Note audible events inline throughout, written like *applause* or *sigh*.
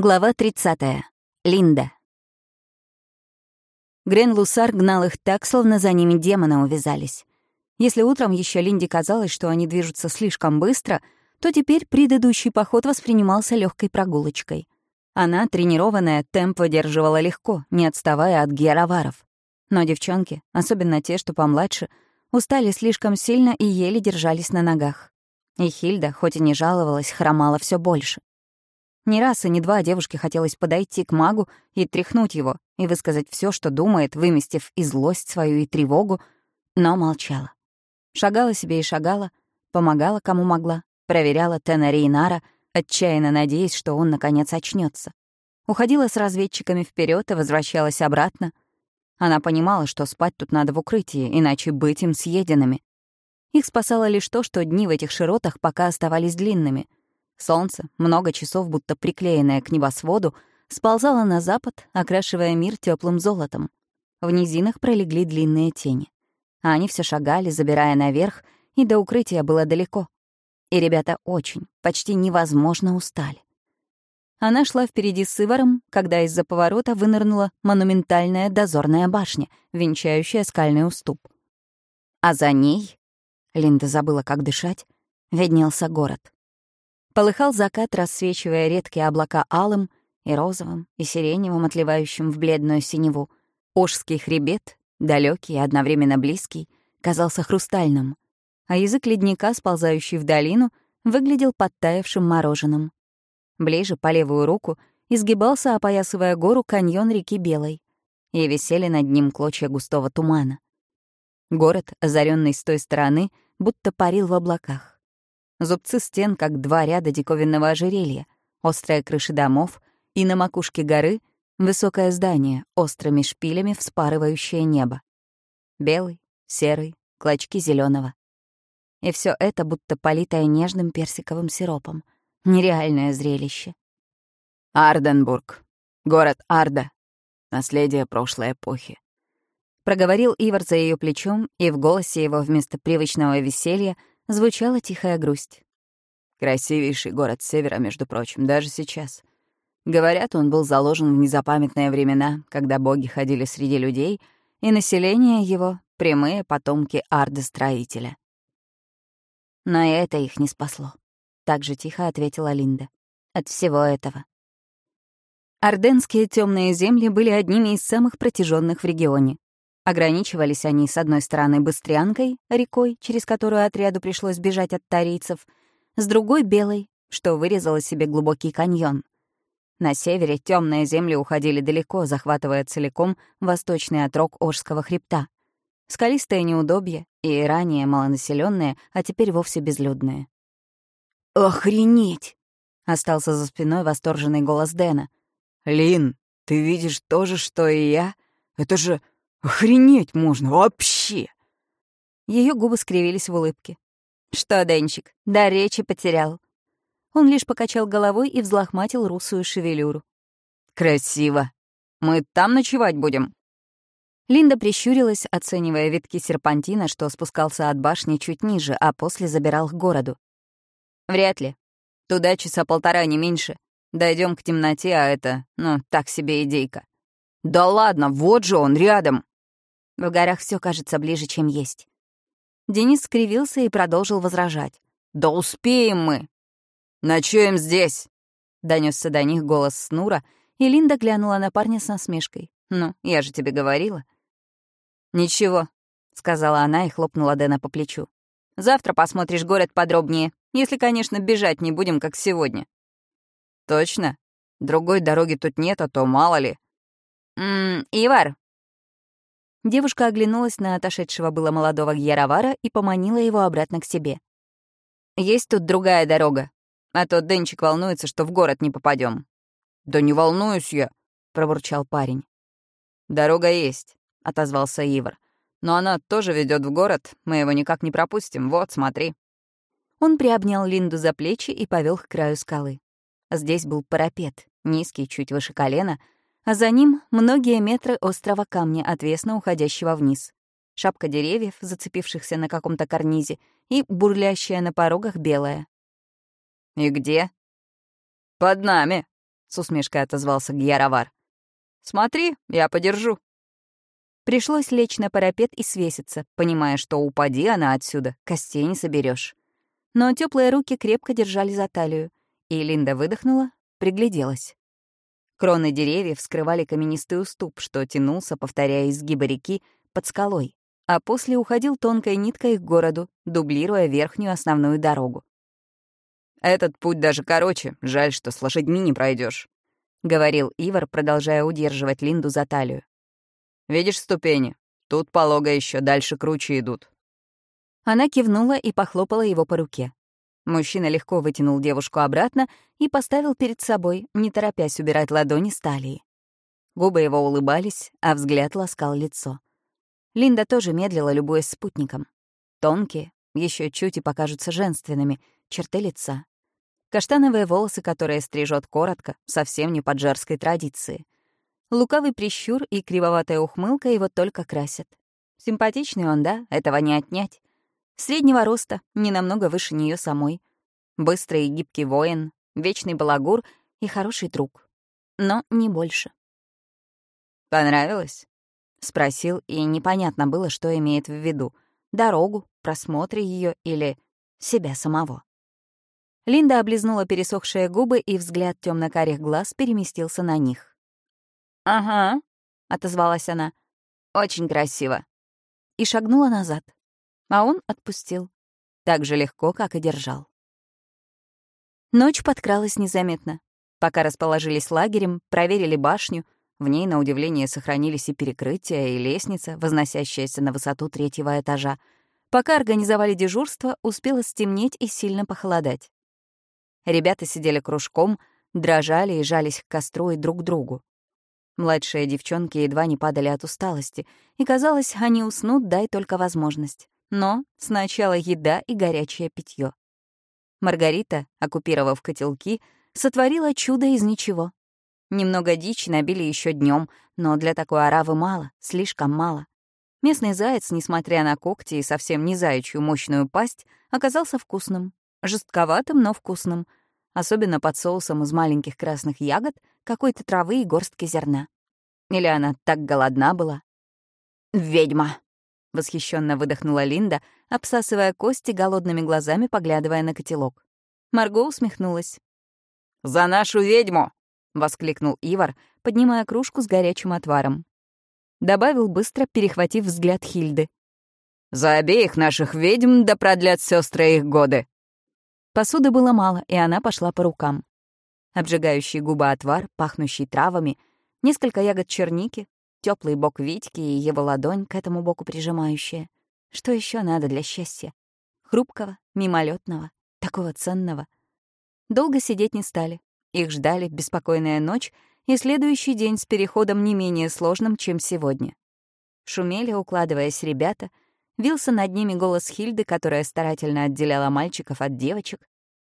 Глава 30. Линда. Грен Лусар гнал их так, словно за ними демоны увязались. Если утром еще Линде казалось, что они движутся слишком быстро, то теперь предыдущий поход воспринимался легкой прогулочкой. Она, тренированная, темп выдерживала легко, не отставая от героваров. Но девчонки, особенно те, что помладше, устали слишком сильно и еле держались на ногах. И Хильда, хоть и не жаловалась, хромала все больше. Не раз и не два девушке хотелось подойти к магу и тряхнуть его, и высказать все, что думает, выместив и злость свою, и тревогу, но молчала. Шагала себе и шагала, помогала кому могла, проверяла Тенари и Нара, отчаянно надеясь, что он, наконец, очнется. Уходила с разведчиками вперед и возвращалась обратно. Она понимала, что спать тут надо в укрытии, иначе быть им съеденными. Их спасало лишь то, что дни в этих широтах пока оставались длинными — Солнце, много часов будто приклеенное к небосводу, сползало на запад, окрашивая мир теплым золотом. В низинах пролегли длинные тени. А они все шагали, забирая наверх, и до укрытия было далеко. И ребята очень, почти невозможно устали. Она шла впереди с Иваром, когда из-за поворота вынырнула монументальная дозорная башня, венчающая скальный уступ. А за ней, Линда забыла, как дышать, виднелся город. Полыхал закат, рассвечивая редкие облака алым и розовым, и сиреневым, отливающим в бледную синеву. Ожский хребет, далекий и одновременно близкий, казался хрустальным, а язык ледника, сползающий в долину, выглядел подтаявшим мороженым. Ближе, по левую руку, изгибался, опоясывая гору, каньон реки Белой, и висели над ним клочья густого тумана. Город, озаренный с той стороны, будто парил в облаках. Зубцы стен, как два ряда диковинного ожерелья, острые крыши домов и на макушке горы высокое здание, острыми шпилями вспарывающее небо. Белый, серый, клочки зеленого. И все это будто политое нежным персиковым сиропом. Нереальное зрелище. «Арденбург. Город Арда. Наследие прошлой эпохи», — проговорил Ивар за ее плечом, и в голосе его вместо привычного веселья звучала тихая грусть. Красивейший город севера, между прочим, даже сейчас. Говорят, он был заложен в незапамятные времена, когда боги ходили среди людей, и население его — прямые потомки Арды-строителя. Но и это их не спасло. Так же тихо ответила Линда. От всего этого. Орденские темные земли были одними из самых протяженных в регионе. Ограничивались они, с одной стороны, Быстрянкой, рекой, через которую отряду пришлось бежать от тарийцев, с другой — Белой, что вырезала себе глубокий каньон. На севере темные земли уходили далеко, захватывая целиком восточный отрог Ожского хребта. Скалистое неудобье и ранее малонаселенные, а теперь вовсе безлюдные. «Охренеть!» — остался за спиной восторженный голос Дэна. «Лин, ты видишь то же, что и я? Это же Охренеть можно вообще!» Ее губы скривились в улыбке. «Что, Денчик, да речи потерял?» Он лишь покачал головой и взлохматил русую шевелюру. «Красиво. Мы там ночевать будем?» Линда прищурилась, оценивая витки серпантина, что спускался от башни чуть ниже, а после забирал к городу. «Вряд ли. Туда часа полтора, не меньше. Дойдем к темноте, а это, ну, так себе идейка». «Да ладно, вот же он, рядом!» В горах все кажется ближе, чем есть. Денис скривился и продолжил возражать. «Да успеем мы!» «Ночуем здесь!» — донесся до них голос Снура, и Линда глянула на парня с насмешкой. «Ну, я же тебе говорила». «Ничего», — сказала она и хлопнула Дэна по плечу. «Завтра посмотришь город подробнее, если, конечно, бежать не будем, как сегодня». «Точно? Другой дороги тут нет, а то мало ли». «Ммм, Ивар, Девушка оглянулась на отошедшего было молодого Гьяровара и поманила его обратно к себе. «Есть тут другая дорога, а то Денчик волнуется, что в город не попадем. «Да не волнуюсь я», — пробурчал парень. «Дорога есть», — отозвался Ивар. «Но она тоже ведет в город, мы его никак не пропустим, вот, смотри». Он приобнял Линду за плечи и повел к краю скалы. Здесь был парапет, низкий, чуть выше колена — а за ним многие метры острого камня, отвесно уходящего вниз. Шапка деревьев, зацепившихся на каком-то карнизе, и бурлящая на порогах белая. «И где?» «Под нами», — с усмешкой отозвался Гьяровар. «Смотри, я подержу». Пришлось лечь на парапет и свеситься, понимая, что упади она отсюда, костей не соберешь. Но теплые руки крепко держали за талию, и Линда выдохнула, пригляделась. Кроны деревьев скрывали каменистый уступ, что тянулся, повторяя изгибы реки, под скалой, а после уходил тонкой ниткой к городу, дублируя верхнюю основную дорогу. «Этот путь даже короче, жаль, что с лошадьми не пройдешь, говорил Ивар, продолжая удерживать Линду за талию. «Видишь ступени? Тут полого еще дальше круче идут». Она кивнула и похлопала его по руке. Мужчина легко вытянул девушку обратно и поставил перед собой, не торопясь убирать ладони с талии. Губы его улыбались, а взгляд ласкал лицо. Линда тоже медлила, любуясь спутником. Тонкие, еще чуть и покажутся женственными, черты лица. Каштановые волосы, которые стрижет коротко, совсем не под жарской традиции. Лукавый прищур и кривоватая ухмылка его только красят. Симпатичный он, да, этого не отнять. Среднего роста, не намного выше нее самой. Быстрый и гибкий воин, вечный балагур и хороший друг. Но не больше. «Понравилось?» — спросил, и непонятно было, что имеет в виду. Дорогу, просмотр ее или себя самого. Линда облизнула пересохшие губы, и взгляд темно карих глаз переместился на них. «Ага», — отозвалась она, — «очень красиво». И шагнула назад а он отпустил. Так же легко, как и держал. Ночь подкралась незаметно. Пока расположились лагерем, проверили башню, в ней, на удивление, сохранились и перекрытия, и лестница, возносящаяся на высоту третьего этажа. Пока организовали дежурство, успело стемнеть и сильно похолодать. Ребята сидели кружком, дрожали и жались к костру и друг к другу. Младшие девчонки едва не падали от усталости, и, казалось, они уснут, дай только возможность. Но сначала еда и горячее питье. Маргарита, оккупировав котелки, сотворила чудо из ничего. Немного дичи набили еще днем, но для такой оравы мало, слишком мало. Местный заяц, несмотря на когти и совсем не заячью мощную пасть, оказался вкусным. Жестковатым, но вкусным. Особенно под соусом из маленьких красных ягод, какой-то травы и горстки зерна. Или она так голодна была? «Ведьма!» — восхищенно выдохнула Линда, обсасывая кости голодными глазами, поглядывая на котелок. Марго усмехнулась. «За нашу ведьму!» — воскликнул Ивар, поднимая кружку с горячим отваром. Добавил быстро, перехватив взгляд Хильды. «За обеих наших ведьм да продлят сестры их годы!» Посуды было мало, и она пошла по рукам. Обжигающий губы отвар, пахнущий травами, несколько ягод черники, теплый бок Витьки и его ладонь к этому боку прижимающая. Что еще надо для счастья? Хрупкого, мимолетного, такого ценного. Долго сидеть не стали. Их ждали беспокойная ночь и следующий день с переходом не менее сложным, чем сегодня. Шумели, укладываясь ребята, вился над ними голос Хильды, которая старательно отделяла мальчиков от девочек.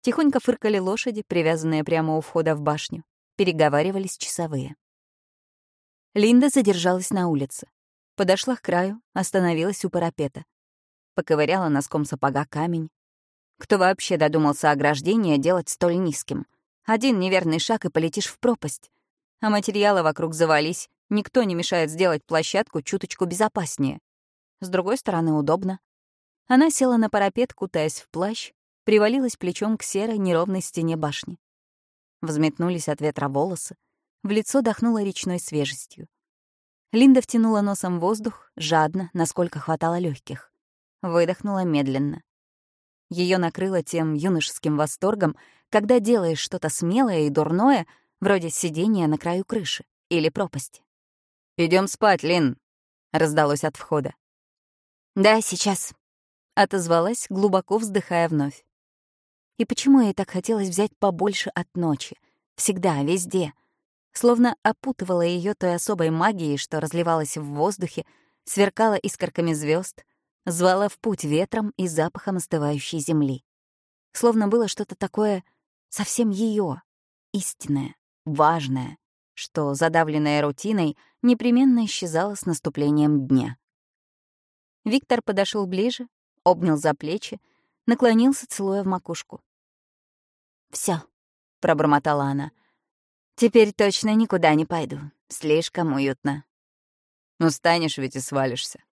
Тихонько фыркали лошади, привязанные прямо у входа в башню. Переговаривались часовые. Линда задержалась на улице. Подошла к краю, остановилась у парапета. Поковыряла носком сапога камень. Кто вообще додумался ограждение делать столь низким? Один неверный шаг и полетишь в пропасть. А материалы вокруг завались, никто не мешает сделать площадку чуточку безопаснее. С другой стороны, удобно. Она села на парапет, кутаясь в плащ, привалилась плечом к серой неровной стене башни. Взметнулись от ветра волосы, в лицо дохнуло речной свежестью. Линда втянула носом воздух, жадно, насколько хватало легких. Выдохнула медленно. Ее накрыло тем юношеским восторгом, когда делаешь что-то смелое и дурное, вроде сидения на краю крыши или пропасти. Идем спать, Лин», — раздалось от входа. «Да, сейчас», — отозвалась, глубоко вздыхая вновь. И почему ей так хотелось взять побольше от ночи? Всегда, везде — словно опутывала ее той особой магией, что разливалась в воздухе, сверкала искорками звезд, звала в путь ветром и запахом остывающей земли. Словно было что-то такое совсем ее, истинное, важное, что, задавленное рутиной, непременно исчезало с наступлением дня. Виктор подошел ближе, обнял за плечи, наклонился, целуя в макушку. Все, пробормотала она, — Теперь точно никуда не пойду. Слишком уютно. Устанешь ведь и свалишься.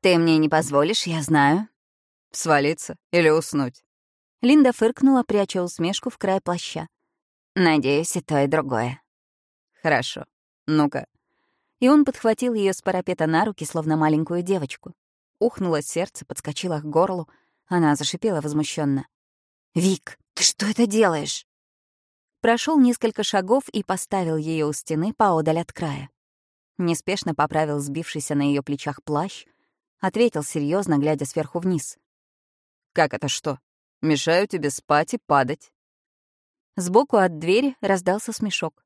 Ты мне не позволишь, я знаю. Свалиться или уснуть? Линда фыркнула, пряча усмешку в край плаща. Надеюсь, и то, и другое. Хорошо. Ну-ка. И он подхватил ее с парапета на руки, словно маленькую девочку. Ухнуло сердце, подскочило к горлу. Она зашипела возмущенно. «Вик, ты что это делаешь?» Прошел несколько шагов и поставил ее у стены поодаль от края. Неспешно поправил сбившийся на ее плечах плащ, ответил серьезно, глядя сверху вниз. «Как это что? Мешаю тебе спать и падать?» Сбоку от двери раздался смешок.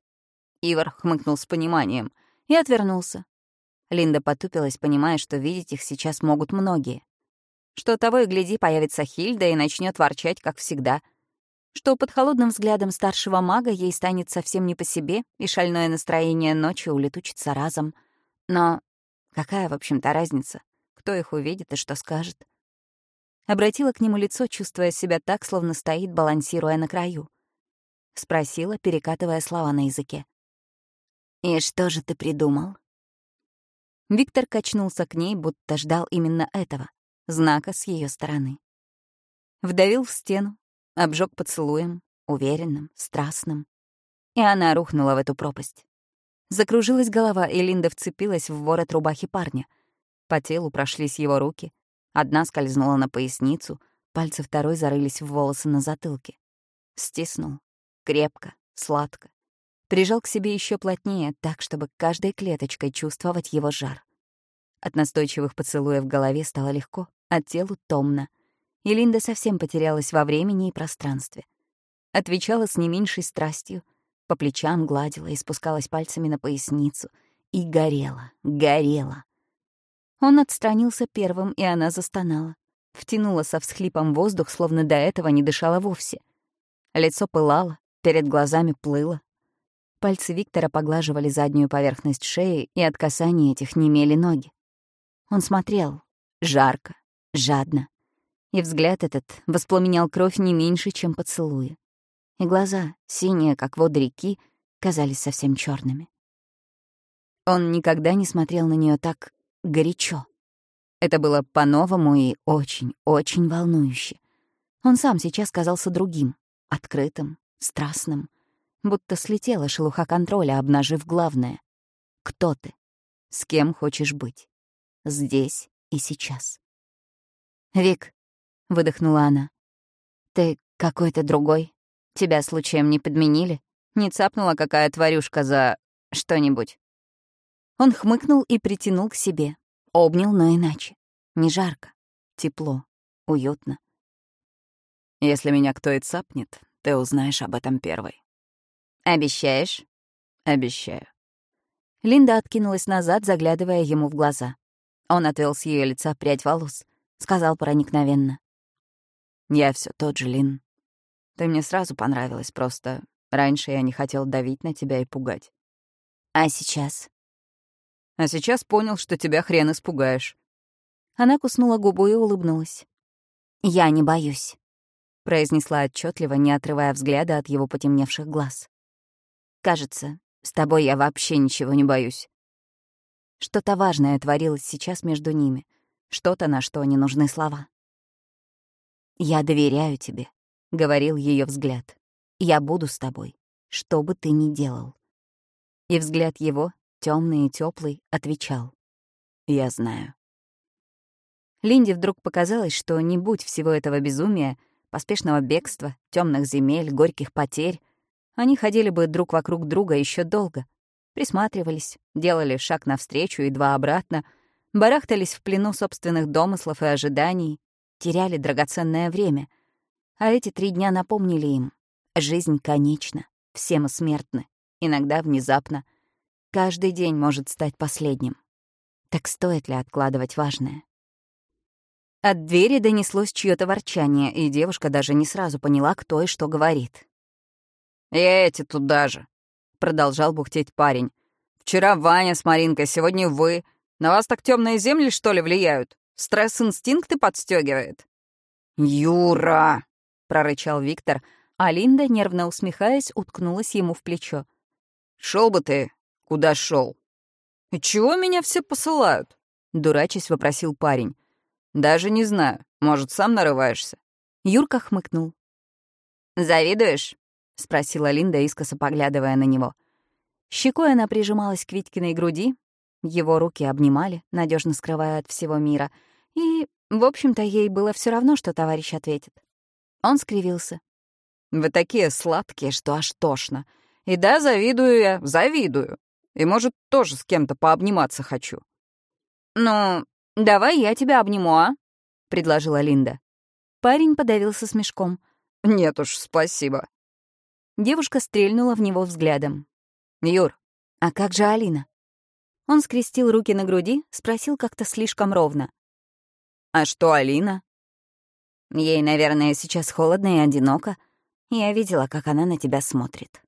Ивар хмыкнул с пониманием и отвернулся. Линда потупилась, понимая, что видеть их сейчас могут многие. Что того и гляди, появится Хильда и начнет ворчать, как всегда. Что под холодным взглядом старшего мага ей станет совсем не по себе, и шальное настроение ночи улетучится разом. Но какая, в общем-то, разница? Кто их увидит и что скажет? Обратила к нему лицо, чувствуя себя так, словно стоит, балансируя на краю. Спросила, перекатывая слова на языке. «И что же ты придумал?» Виктор качнулся к ней, будто ждал именно этого, знака с ее стороны. Вдавил в стену, обжег поцелуем, уверенным, страстным. И она рухнула в эту пропасть. Закружилась голова, и Линда вцепилась в ворот рубахи парня. По телу прошлись его руки. Одна скользнула на поясницу, пальцы второй зарылись в волосы на затылке. Стиснул. Крепко, сладко. Прижал к себе еще плотнее, так, чтобы каждой клеточкой чувствовать его жар. От настойчивых поцелуев в голове стало легко, а телу томно. И Линда совсем потерялась во времени и пространстве. Отвечала с не меньшей страстью, по плечам гладила и спускалась пальцами на поясницу. И горела, горела. Он отстранился первым, и она застонала. Втянула со всхлипом воздух, словно до этого не дышала вовсе. Лицо пылало, перед глазами плыло. Пальцы Виктора поглаживали заднюю поверхность шеи, и от касания этих немели ноги. Он смотрел. Жарко, жадно. И взгляд этот воспламенял кровь не меньше, чем поцелуи. И глаза, синие, как воды реки, казались совсем черными. Он никогда не смотрел на нее так горячо. Это было по-новому и очень-очень волнующе. Он сам сейчас казался другим, открытым, страстным, будто слетела шелуха контроля, обнажив главное. Кто ты? С кем хочешь быть? Здесь и сейчас. «Вик», — выдохнула она, — «ты какой-то другой. Тебя случаем не подменили? Не цапнула какая тварюшка за что-нибудь?» Он хмыкнул и притянул к себе. Обнял, но иначе. Не жарко. Тепло. Уютно. «Если меня кто и цапнет, ты узнаешь об этом первой». «Обещаешь?» «Обещаю». Линда откинулась назад, заглядывая ему в глаза. Он отвел с ее лица прядь волос. Сказал проникновенно. «Я все тот же, Лин. Ты мне сразу понравилась, просто раньше я не хотел давить на тебя и пугать. А сейчас? А сейчас понял, что тебя хрен испугаешь. Она куснула губу и улыбнулась. «Я не боюсь», — произнесла отчетливо, не отрывая взгляда от его потемневших глаз. «Кажется, с тобой я вообще ничего не боюсь». Что-то важное творилось сейчас между ними, что-то, на что не нужны слова. «Я доверяю тебе», — говорил ее взгляд. «Я буду с тобой, что бы ты ни делал». И взгляд его, темный и теплый, отвечал. «Я знаю». Линде вдруг показалось, что не будь всего этого безумия, поспешного бегства, темных земель, горьких потерь, они ходили бы друг вокруг друга еще долго, присматривались, делали шаг навстречу и два обратно, барахтались в плену собственных домыслов и ожиданий, теряли драгоценное время. А эти три дня напомнили им. Жизнь конечна, все мы смертны, иногда внезапно. Каждый день может стать последним. Так стоит ли откладывать важное? От двери донеслось чье то ворчание, и девушка даже не сразу поняла, кто и что говорит. «И эти туда же», — продолжал бухтеть парень. «Вчера Ваня с Маринкой, сегодня вы. На вас так темные земли, что ли, влияют? Стресс-инстинкты подстегивает?» «Юра!» — прорычал Виктор, а Линда, нервно усмехаясь, уткнулась ему в плечо. Шел бы ты, куда шел. «И чего меня все посылают?» — дурачись вопросил парень. «Даже не знаю. Может, сам нарываешься?» Юрка хмыкнул. «Завидуешь?» — спросила Линда, искоса поглядывая на него. Щекой она прижималась к Витькиной груди, его руки обнимали, надежно скрывая от всего мира, и, в общем-то, ей было все равно, что товарищ ответит. Он скривился. «Вы такие сладкие, что аж тошно. И да, завидую я, завидую. И, может, тоже с кем-то пообниматься хочу». «Ну, давай я тебя обниму, а?» — предложила Линда. Парень подавился смешком. «Нет уж, спасибо». Девушка стрельнула в него взглядом. «Юр, а как же Алина?» Он скрестил руки на груди, спросил как-то слишком ровно. «А что Алина?» «Ей, наверное, сейчас холодно и одиноко. Я видела, как она на тебя смотрит».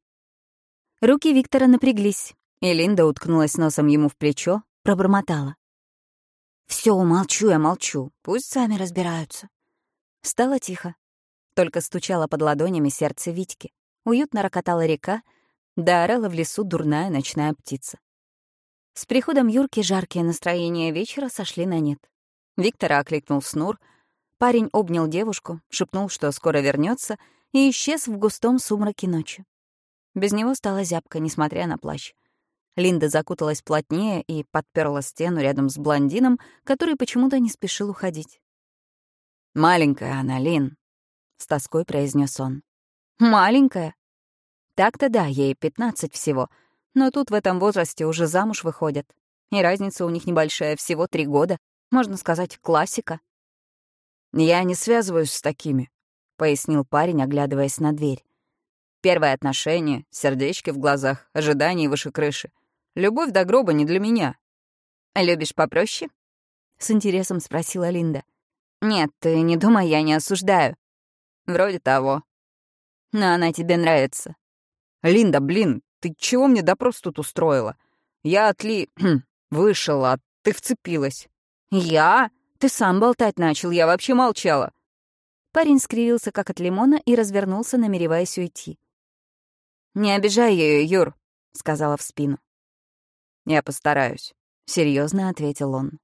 Руки Виктора напряглись, и Линда уткнулась носом ему в плечо, пробормотала. Все, молчу я, молчу. Пусть сами разбираются». Стало тихо. Только стучало под ладонями сердце Витьки. Уютно рокотала река, да орала в лесу дурная ночная птица. С приходом Юрки жаркие настроения вечера сошли на нет. Виктора окликнул Снур, парень обнял девушку, шепнул, что скоро вернется, и исчез в густом сумраке ночи. Без него стало зябко, несмотря на плащ. Линда закуталась плотнее и подперла стену рядом с блондином, который почему-то не спешил уходить. «Маленькая она, Лин», — с тоской произнес он. «Маленькая?» Так-то да, ей пятнадцать всего, но тут в этом возрасте уже замуж выходят. И разница у них небольшая, всего три года. Можно сказать, классика. «Я не связываюсь с такими», — пояснил парень, оглядываясь на дверь. «Первое отношение, сердечки в глазах, ожидания выше крыши. Любовь до гроба не для меня». «Любишь попроще?» — с интересом спросила Линда. «Нет, ты не думай, я не осуждаю». «Вроде того». «Но она тебе нравится». «Линда, блин, ты чего мне допрос тут устроила? Я от Ли... *clears throat* вышел, а ты вцепилась». «Я? Ты сам болтать начал, я вообще молчала». Парень скривился, как от лимона, и развернулся, намереваясь уйти. «Не обижай ее, Юр», — сказала в спину. «Я постараюсь», — серьезно ответил он.